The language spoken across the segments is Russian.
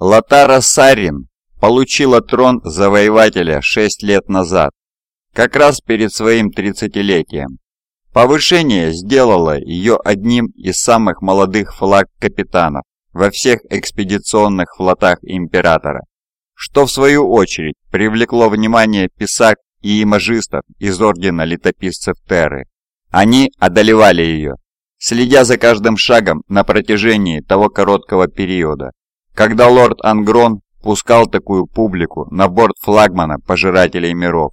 Латара Сарин получила трон завоевателя 6 лет назад, как раз перед своим тридцатилетием. Повышение сделало ее одним из самых молодых флаг-капитанов во всех экспедиционных флотах Императора, что в свою очередь привлекло внимание писак и имажистов из Ордена Летописцев Терры. Они одолевали ее, следя за каждым шагом на протяжении того короткого периода, когда лорд Ангрон пускал такую публику на борт флагмана Пожирателей миров.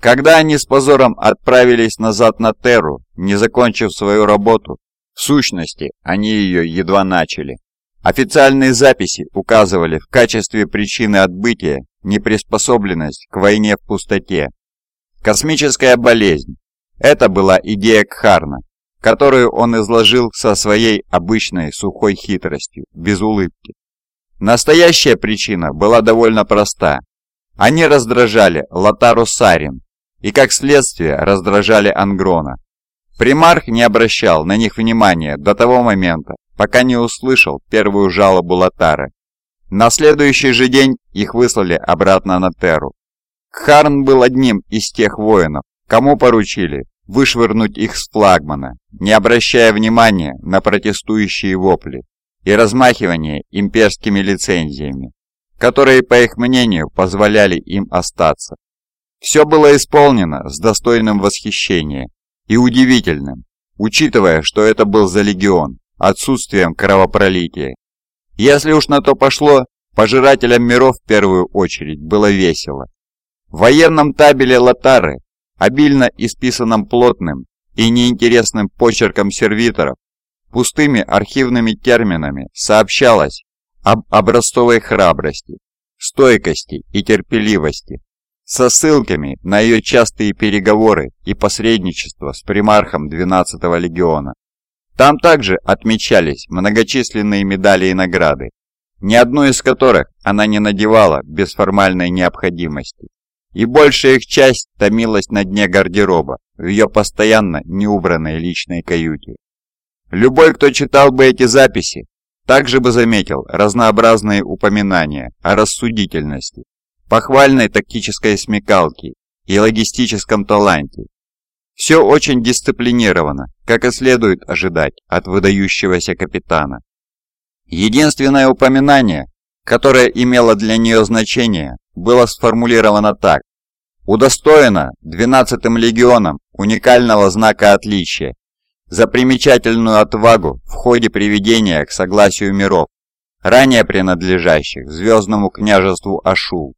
Когда они с позором отправились назад на Терру, не закончив свою работу, в сущности, они ее едва начали. Официальные записи указывали в качестве причины отбытия неприспособленность к войне в пустоте. Космическая болезнь. Это была идея Кхарна, которую он изложил со своей обычной сухой хитростью, без улыбки. Настоящая причина была довольно проста. Они раздражали Латару Сарин и, как следствие, раздражали Ангрона. Примарх не обращал на них внимания до того момента, пока не услышал первую жалобу Латары. На следующий же день их выслали обратно на Терру. Кхарн был одним из тех воинов, кому поручили вышвырнуть их с флагмана, не обращая внимания на протестующие вопли и размахивание имперскими лицензиями, которые, по их мнению, позволяли им остаться. Все было исполнено с достойным восхищения и удивительным, учитывая, что это был за легион, отсутствием кровопролития. Если уж на то пошло, пожирателям миров в первую очередь было весело. В военном табеле Латары, обильно исписанном плотным и неинтересным почерком сервиторов, пустыми архивными терминами сообщалось об образцовой храбрости, стойкости и терпеливости, со ссылками на ее частые переговоры и посредничество с примархом 12-го легиона. Там также отмечались многочисленные медали и награды, ни одну из которых она не надевала без формальной необходимости. И большая их часть томилась на дне гардероба, в ее постоянно неубранной личной каюте. Любой, кто читал бы эти записи, также бы заметил разнообразные упоминания о рассудительности, похвальной тактической смекалке и логистическом таланте. Все очень дисциплинировано, как и следует ожидать от выдающегося капитана. Единственное упоминание, которое имело для нее значение, было сформулировано так. Удостоена 12-м легионом уникального знака отличия за примечательную отвагу в ходе приведения к согласию миров, ранее принадлежащих Звездному княжеству Ашул.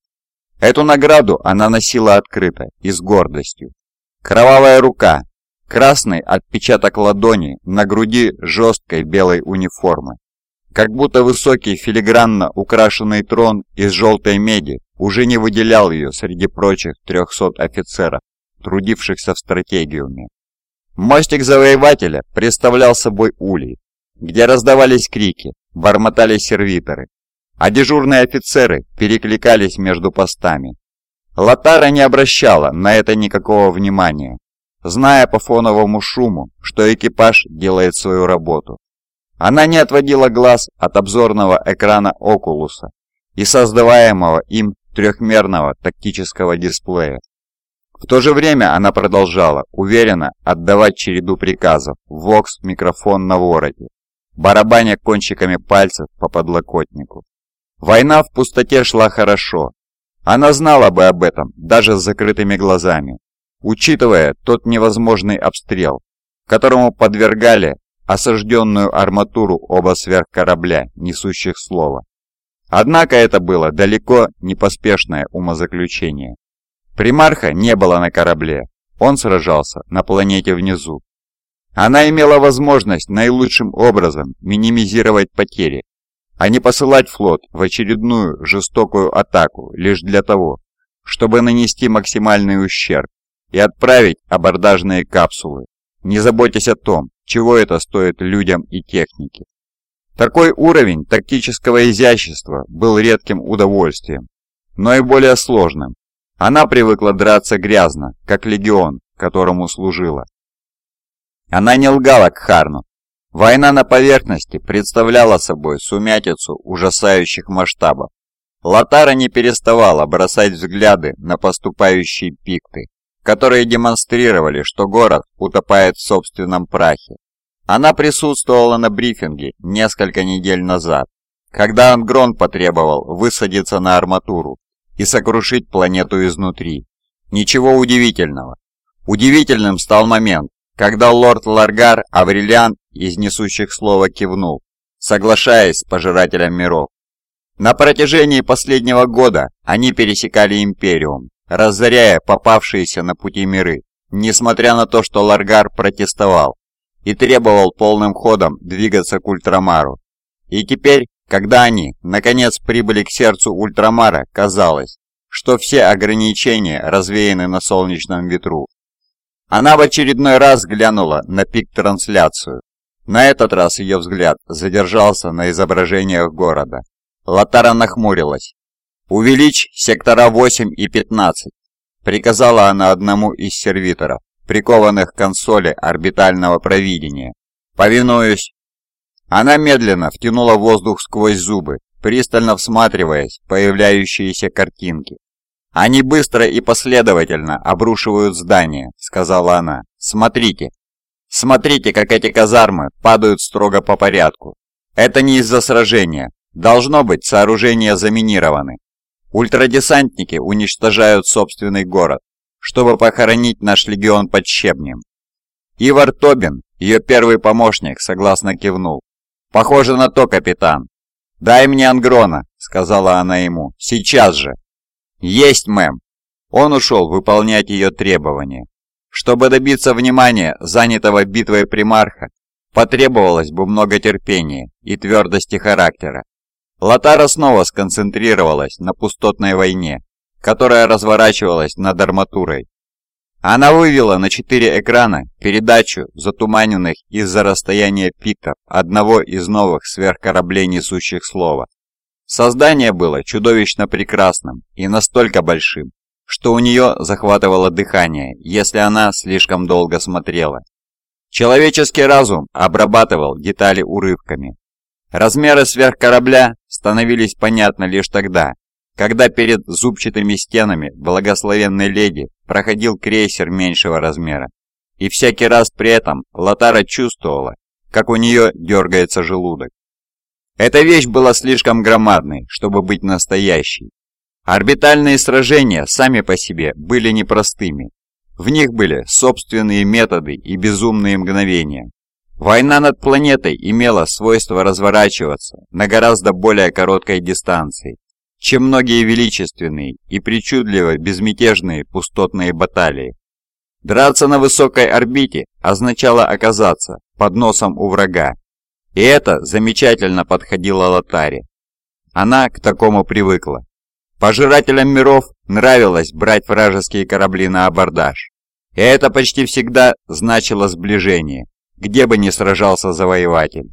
Эту награду она носила открыто и с гордостью. Кровавая рука, красный отпечаток ладони на груди жесткой белой униформы. Как будто высокий филигранно украшенный трон из желтой меди уже не выделял ее среди прочих 300 офицеров, трудившихся в стратегиуме. Мостик завоевателя представлял собой улей, где раздавались крики, бормотали сервиторы, а дежурные офицеры перекликались между постами. Латара не обращала на это никакого внимания, зная по фоновому шуму, что экипаж делает свою работу. Она не отводила глаз от обзорного экрана Окулуса и создаваемого им трехмерного тактического дисплея. В то же время она продолжала уверенно отдавать череду приказов в вокс-микрофон на вороте, барабаня кончиками пальцев по подлокотнику. Война в пустоте шла хорошо. Она знала бы об этом даже с закрытыми глазами, учитывая тот невозможный обстрел, которому подвергали осажденную арматуру оба сверхкорабля, несущих слово. Однако это было далеко не поспешное умозаключение. Примарха не было на корабле, он сражался на планете внизу. Она имела возможность наилучшим образом минимизировать потери, а не посылать флот в очередную жестокую атаку лишь для того, чтобы нанести максимальный ущерб и отправить абордажные капсулы, не заботясь о том, чего это стоит людям и технике. Такой уровень тактического изящества был редким удовольствием, но и более сложным, она привыкла драться грязно, как легион, которому служила. Она не лгала к Харну, Война на поверхности представляла собой сумятицу ужасающих масштабов. Латара не переставала бросать взгляды на поступающие пикты, которые демонстрировали, что город утопает в собственном прахе. Она присутствовала на брифинге несколько недель назад, когда Ангрон потребовал высадиться на арматуру и сокрушить планету изнутри. Ничего удивительного. Удивительным стал момент, когда лорд Ларгар Аврелиан из несущих слова кивнул, соглашаясь с пожирателем миров. На протяжении последнего года они пересекали Империум, разоряя попавшиеся на пути миры, несмотря на то, что Ларгар протестовал и требовал полным ходом двигаться к Ультрамару. И теперь, когда они, наконец, прибыли к сердцу Ультрамара, казалось, что все ограничения развеяны на солнечном ветру. Она в очередной раз глянула на пик-трансляцию. На этот раз ее взгляд задержался на изображениях города. Латара нахмурилась. «Увеличь сектора 8 и 15», — приказала она одному из сервиторов, прикованных к консоли орбитального провидения. «Повинуюсь». Она медленно втянула воздух сквозь зубы, пристально всматриваясь в появляющиеся картинки. «Они быстро и последовательно обрушивают здание», — сказала она. «Смотрите. Смотрите, как эти казармы падают строго по порядку. Это не из-за сражения. Должно быть, сооружения заминированы. Ультрадесантники уничтожают собственный город, чтобы похоронить наш легион под щебнем». Ивар Тобин, ее первый помощник, согласно кивнул. «Похоже на то, капитан». «Дай мне Ангрона», — сказала она ему, — «сейчас же». «Есть, мэм!» Он ушел выполнять ее требования. Чтобы добиться внимания занятого битвой примарха, потребовалось бы много терпения и твердости характера. Латара снова сконцентрировалась на пустотной войне, которая разворачивалась над арматурой. Она вывела на четыре экрана передачу затуманенных из-за расстояния пиков одного из новых сверхкораблей несущих слова. Создание было чудовищно прекрасным и настолько большим, что у нее захватывало дыхание, если она слишком долго смотрела. Человеческий разум обрабатывал детали урывками. Размеры сверхкорабля становились понятны лишь тогда, когда перед зубчатыми стенами благословенной леди проходил крейсер меньшего размера. И всякий раз при этом Латара чувствовала, как у нее дергается желудок. Эта вещь была слишком громадной, чтобы быть настоящей. Орбитальные сражения сами по себе были непростыми. В них были собственные методы и безумные мгновения. Война над планетой имела свойство разворачиваться на гораздо более короткой дистанции, чем многие величественные и причудливо безмятежные пустотные баталии. Драться на высокой орбите означало оказаться под носом у врага, и это замечательно подходило Лотаре. Она к такому привыкла. Пожирателям миров нравилось брать вражеские корабли на абордаж. И это почти всегда значило сближение, где бы ни сражался завоеватель.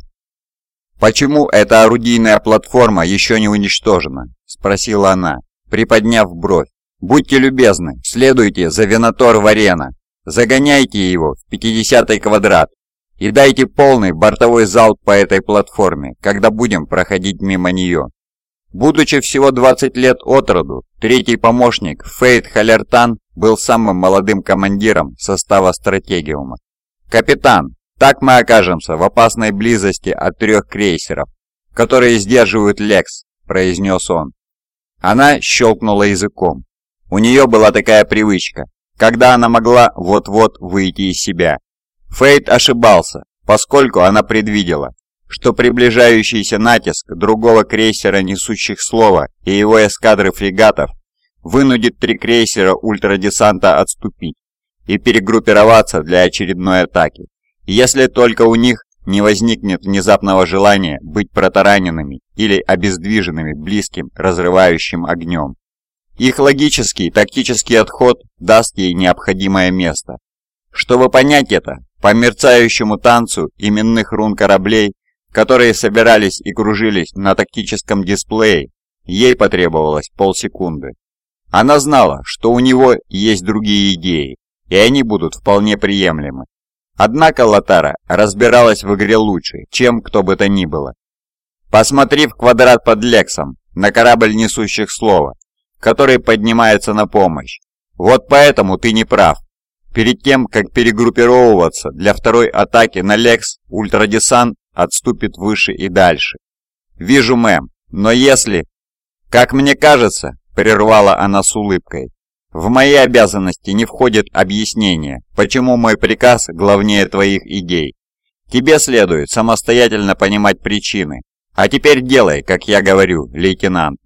«Почему эта орудийная платформа еще не уничтожена?» – спросила она, приподняв бровь. «Будьте любезны, следуйте за Венатор Варена, загоняйте его в 50-й квадрат и дайте полный бортовой залп по этой платформе, когда будем проходить мимо нее. Будучи всего 20 лет от роду, третий помощник Фейт Халертан был самым молодым командиром состава стратегиума. «Капитан, так мы окажемся в опасной близости от трех крейсеров, которые сдерживают Лекс», – произнес он. Она щелкнула языком. У нее была такая привычка, когда она могла вот-вот выйти из себя. Фейт ошибался, поскольку она предвидела, что приближающийся натиск другого крейсера несущих слова и его эскадры фрегатов вынудит три крейсера ультрадесанта отступить и перегруппироваться для очередной атаки, если только у них не возникнет внезапного желания быть протараненными или обездвиженными близким разрывающим огнем. Их логический тактический отход даст ей необходимое место. Чтобы понять это, по мерцающему танцу именных рун кораблей, которые собирались и кружились на тактическом дисплее, ей потребовалось полсекунды. Она знала, что у него есть другие идеи, и они будут вполне приемлемы. Однако Латара разбиралась в игре лучше, чем кто бы то ни было. Посмотри в квадрат под Лексом, на корабль несущих слова, который поднимается на помощь. Вот поэтому ты не прав. Перед тем, как перегруппировываться для второй атаки на Лекс, ультрадесант отступит выше и дальше. Вижу, мэм, но если... Как мне кажется, прервала она с улыбкой, в мои обязанности не входит объяснение, почему мой приказ главнее твоих идей. Тебе следует самостоятельно понимать причины, «А теперь делай, как я говорю, лейтенант».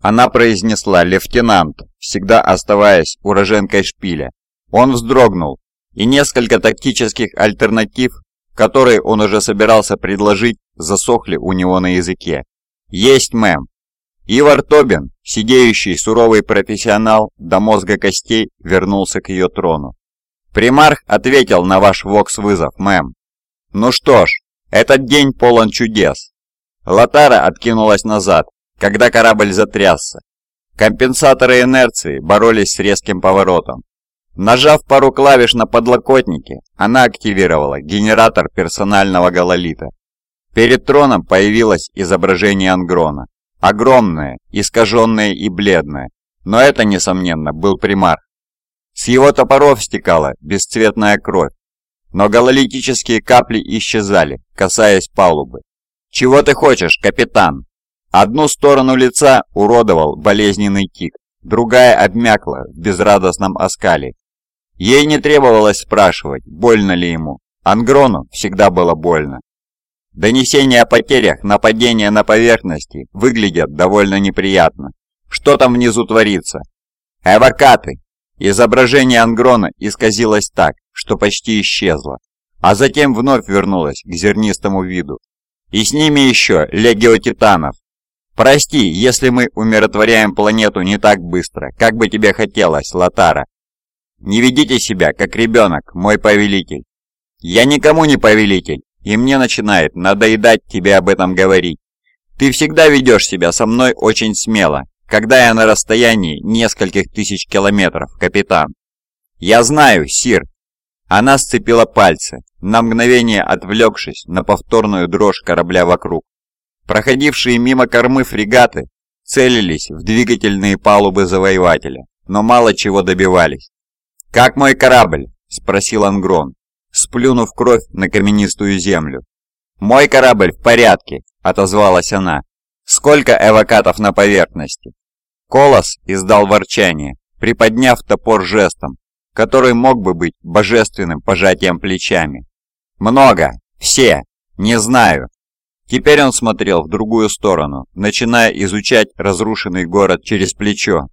Она произнесла «лейтенант», всегда оставаясь уроженкой шпиля. Он вздрогнул, и несколько тактических альтернатив, которые он уже собирался предложить, засохли у него на языке. «Есть, мэм». Ивар Тобин, сидеющий суровый профессионал до мозга костей, вернулся к ее трону. «Примарх ответил на ваш вокс-вызов, мэм». «Ну что ж, этот день полон чудес. Латара откинулась назад, когда корабль затрясся. Компенсаторы инерции боролись с резким поворотом. Нажав пару клавиш на подлокотнике, она активировала генератор персонального гололита. Перед троном появилось изображение Ангрона. Огромное, искаженное и бледное, но это, несомненно, был примар. С его топоров стекала бесцветная кровь, но гололитические капли исчезали, касаясь палубы. «Чего ты хочешь, капитан?» Одну сторону лица уродовал болезненный тик, другая обмякла в безрадостном оскале. Ей не требовалось спрашивать, больно ли ему. Ангрону всегда было больно. Донесения о потерях, нападения на поверхности выглядят довольно неприятно. Что там внизу творится? Эвакаты! Изображение Ангрона исказилось так, что почти исчезло, а затем вновь вернулось к зернистому виду. И с ними еще легио титанов. Прости, если мы умиротворяем планету не так быстро, как бы тебе хотелось, Латара. Не ведите себя, как ребенок, мой повелитель. Я никому не повелитель, и мне начинает надоедать тебе об этом говорить. Ты всегда ведешь себя со мной очень смело, когда я на расстоянии нескольких тысяч километров, капитан. Я знаю, Сир. Она сцепила пальцы, на мгновение отвлекшись на повторную дрожь корабля вокруг. Проходившие мимо кормы фрегаты целились в двигательные палубы завоевателя, но мало чего добивались. «Как мой корабль?» – спросил Ангрон, сплюнув кровь на каменистую землю. «Мой корабль в порядке», – отозвалась она. «Сколько эвакатов на поверхности?» Колос издал ворчание, приподняв топор жестом, который мог бы быть божественным пожатием плечами. «Много! Все! Не знаю!» Теперь он смотрел в другую сторону, начиная изучать разрушенный город через плечо.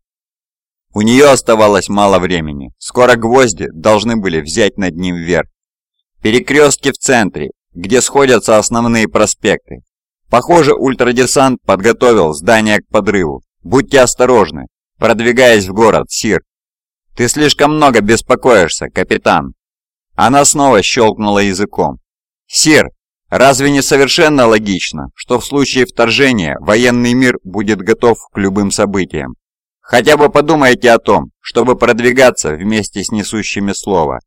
У нее оставалось мало времени. Скоро гвозди должны были взять над ним вверх. Перекрестки в центре, где сходятся основные проспекты. Похоже, ультрадесант подготовил здание к подрыву. Будьте осторожны, продвигаясь в город, Сир. Ты слишком много беспокоишься, капитан. Она снова щелкнула языком. «Сир, разве не совершенно логично, что в случае вторжения военный мир будет готов к любым событиям? Хотя бы подумайте о том, чтобы продвигаться вместе с несущими слова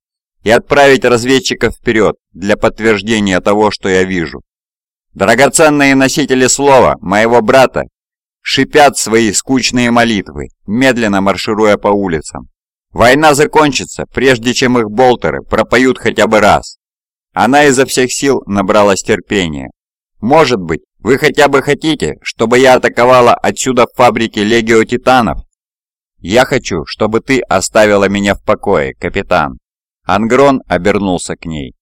и отправить разведчиков вперед для подтверждения того, что я вижу. Драгоценные носители слова моего брата шипят свои скучные молитвы, медленно маршируя по улицам. Война закончится, прежде чем их болтеры пропоют хотя бы раз. Она изо всех сил набралась терпения. Может быть, вы хотя бы хотите, чтобы я атаковала отсюда фабрики Легио Титанов? Я хочу, чтобы ты оставила меня в покое, капитан. Ангрон обернулся к ней.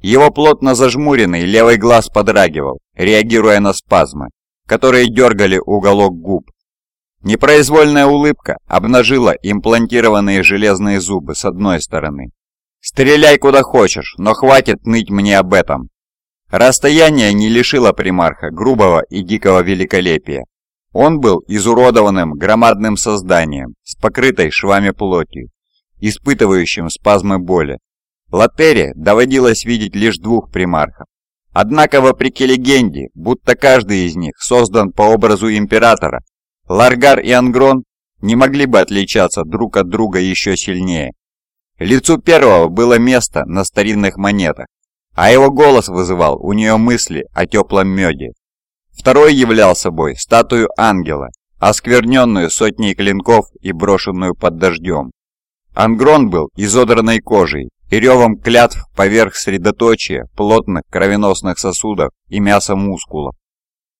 Его плотно зажмуренный левый глаз подрагивал, реагируя на спазмы, которые дергали уголок губ. Непроизвольная улыбка обнажила имплантированные железные зубы с одной стороны. «Стреляй куда хочешь, но хватит ныть мне об этом!» Расстояние не лишило примарха грубого и дикого великолепия. Он был изуродованным громадным созданием с покрытой швами плотью, испытывающим спазмы боли. Латере доводилось видеть лишь двух примархов. Однако, вопреки легенде, будто каждый из них создан по образу императора, Ларгар и Ангрон не могли бы отличаться друг от друга еще сильнее. Лицу первого было место на старинных монетах, а его голос вызывал у нее мысли о теплом меде. Второй являл собой статую ангела, оскверненную сотней клинков и брошенную под дождем. Ангрон был изодранной кожей и ревом клятв поверх средоточия плотных кровеносных сосудов и мяса мускулов.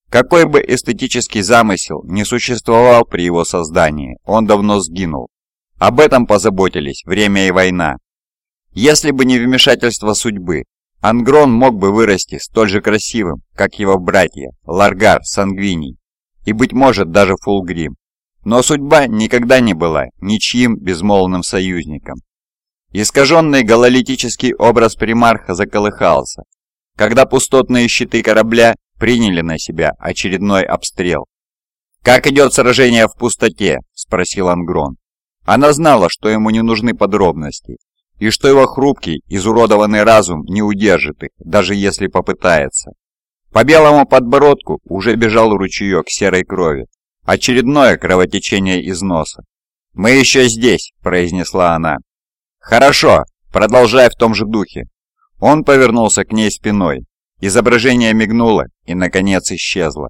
Какой бы эстетический замысел не существовал при его создании, он давно сгинул. Об этом позаботились время и война. Если бы не вмешательство судьбы, Ангрон мог бы вырасти столь же красивым, как его братья Ларгар, Сангвиний и, быть может, даже Фулгрим. Но судьба никогда не была ничьим безмолвным союзником. Искаженный гололитический образ примарха заколыхался, когда пустотные щиты корабля приняли на себя очередной обстрел. «Как идет сражение в пустоте?» – спросил Ангрон. Она знала, что ему не нужны подробности, и что его хрупкий, изуродованный разум не удержит их, даже если попытается. По белому подбородку уже бежал ручеек серой крови. Очередное кровотечение из носа. «Мы еще здесь», – произнесла она. «Хорошо, продолжай в том же духе». Он повернулся к ней спиной. Изображение мигнуло и, наконец, исчезло.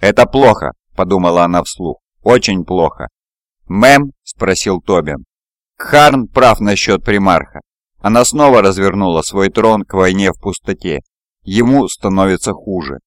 «Это плохо», – подумала она вслух. «Очень плохо». «Мэм?» – спросил Тобин. Харн прав насчет примарха. Она снова развернула свой трон к войне в пустоте. Ему становится хуже.